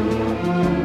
Música